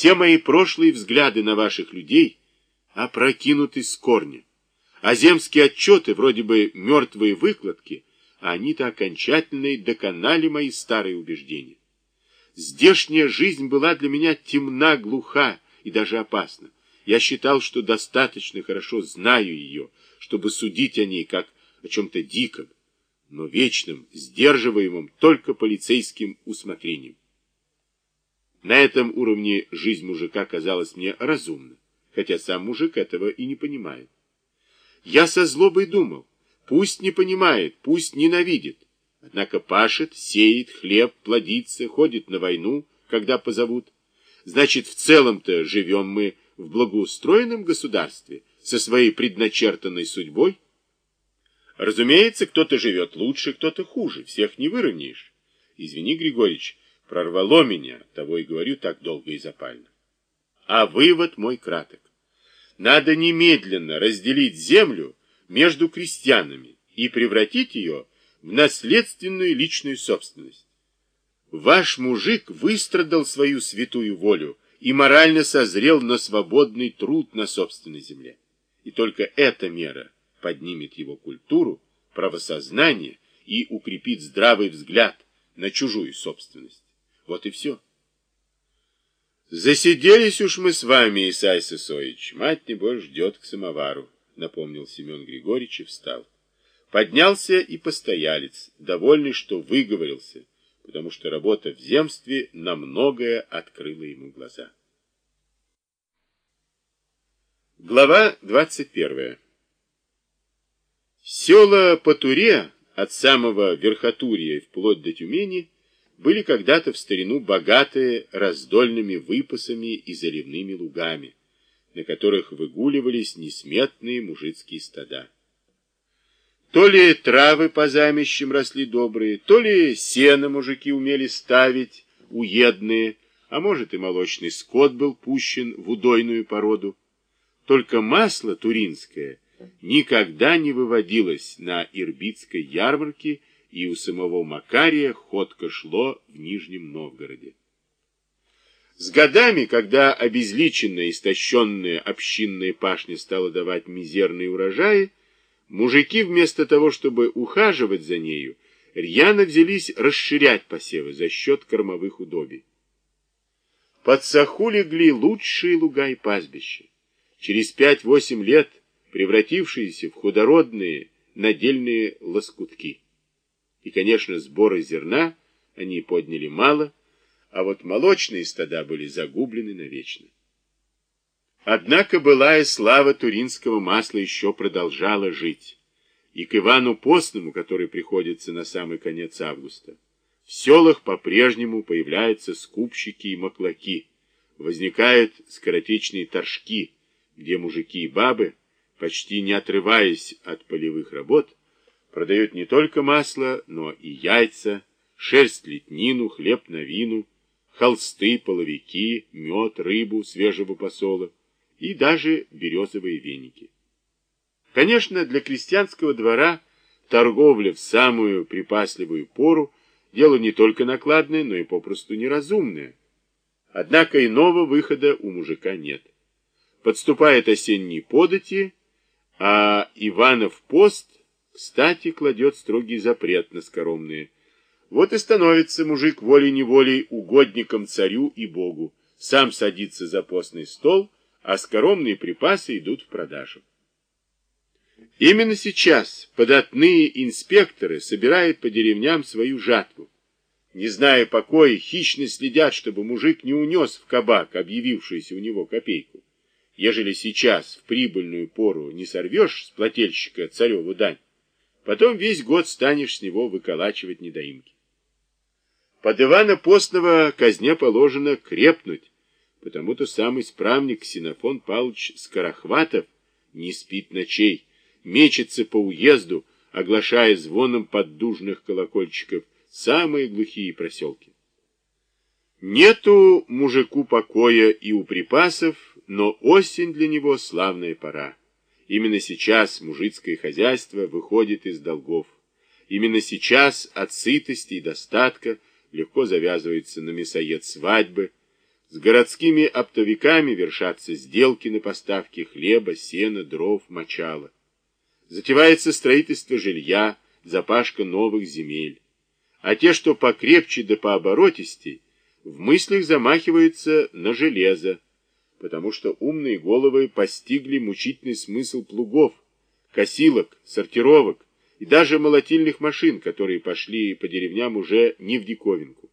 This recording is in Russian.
Все мои прошлые взгляды на ваших людей опрокинуты с корня. А земские отчеты, вроде бы мертвые выкладки, они-то окончательно и доконали мои старые убеждения. Здешняя жизнь была для меня темна, глуха и даже опасна. Я считал, что достаточно хорошо знаю ее, чтобы судить о ней как о чем-то диком, но вечном, сдерживаемом только полицейским усмотрением. На этом уровне жизнь мужика казалась мне разумна, хотя сам мужик этого и не понимает. Я со злобой думал, пусть не понимает, пусть ненавидит, однако пашет, сеет, хлеб, плодится, ходит на войну, когда позовут. Значит, в целом-то живем мы в благоустроенном государстве со своей предначертанной судьбой. Разумеется, кто-то живет лучше, кто-то хуже, всех не выровняешь. Извини, Григорьевич, Прорвало меня, того и говорю так долго и запально. А вывод мой краток. Надо немедленно разделить землю между крестьянами и превратить ее в наследственную личную собственность. Ваш мужик выстрадал свою святую волю и морально созрел на свободный труд на собственной земле. И только эта мера поднимет его культуру, правосознание и укрепит здравый взгляд на чужую собственность. Вот и все. Засиделись уж мы с вами, Исай Сысоич. Мать, небось, ждет к самовару, напомнил Семен Григорьевич и встал. Поднялся и постоялец, довольный, что выговорился, потому что работа в земстве на многое открыла ему глаза. Глава 21. Села по Туре, от самого Верхотурья вплоть до Тюмени, были когда-то в старину богатые раздольными выпасами и заливными лугами, на которых выгуливались несметные мужицкие стада. То ли травы по замещам росли добрые, то ли сено мужики умели ставить, уедные, а может и молочный скот был пущен в удойную породу. Только масло туринское никогда не выводилось на Ирбитской ярмарке и у самого Макария ходко шло в Нижнем Новгороде. С годами, когда обезличенная, истощенная общинная пашня стала давать мизерные урожаи, мужики вместо того, чтобы ухаживать за нею, рьяно взялись расширять посевы за счет кормовых удобий. Под саху легли лучшие луга и пастбища, через пять-восемь лет превратившиеся в худородные надельные лоскутки. И, конечно, сборы зерна они подняли мало, а вот молочные стада были загублены навечно. Однако былая слава туринского масла еще продолжала жить. И к Ивану Постному, который приходится на самый конец августа, в селах по-прежнему появляются скупщики и маклаки, возникают скоротечные торжки, где мужики и бабы, почти не отрываясь от полевых работ, продает не только масло, но и яйца, шерсть летнину, хлеб на вину, холсты, половики, мед, рыбу свежего посола и даже березовые веники. Конечно, для крестьянского двора торговля в самую припасливую пору дело не только накладное, но и попросту неразумное. Однако иного выхода у мужика нет. Подступает осенние подати, а Иванов пост кстати, кладет строгий запрет на скоромные. Вот и становится мужик волей-неволей угодником царю и богу. Сам садится за постный стол, а скоромные припасы идут в продажу. Именно сейчас податные инспекторы собирают по деревням свою жатву. Не зная покоя, хищно следят, чтобы мужик не унес в кабак объявившуюся у него копейку. Ежели сейчас в прибыльную пору не сорвешь с плательщика цареву дань, Потом весь год станешь с него выколачивать недоимки. Под Ивана Постного казне положено крепнуть, потому-то сам исправник Ксенофон Павлович Скорохватов не спит ночей, мечется по уезду, оглашая звоном поддужных колокольчиков самые глухие проселки. Нету мужику покоя и у припасов, но осень для него славная пора. Именно сейчас мужицкое хозяйство выходит из долгов. Именно сейчас от сытости и достатка легко завязывается на мясоед свадьбы. С городскими оптовиками вершатся сделки на поставки хлеба, сена, дров, мочала. Затевается строительство жилья, запашка новых земель. А те, что покрепче да пооборотистей, в мыслях замахиваются на железо, потому что умные головы постигли мучительный смысл плугов, косилок, сортировок и даже молотильных машин, которые пошли по деревням уже не в диковинку.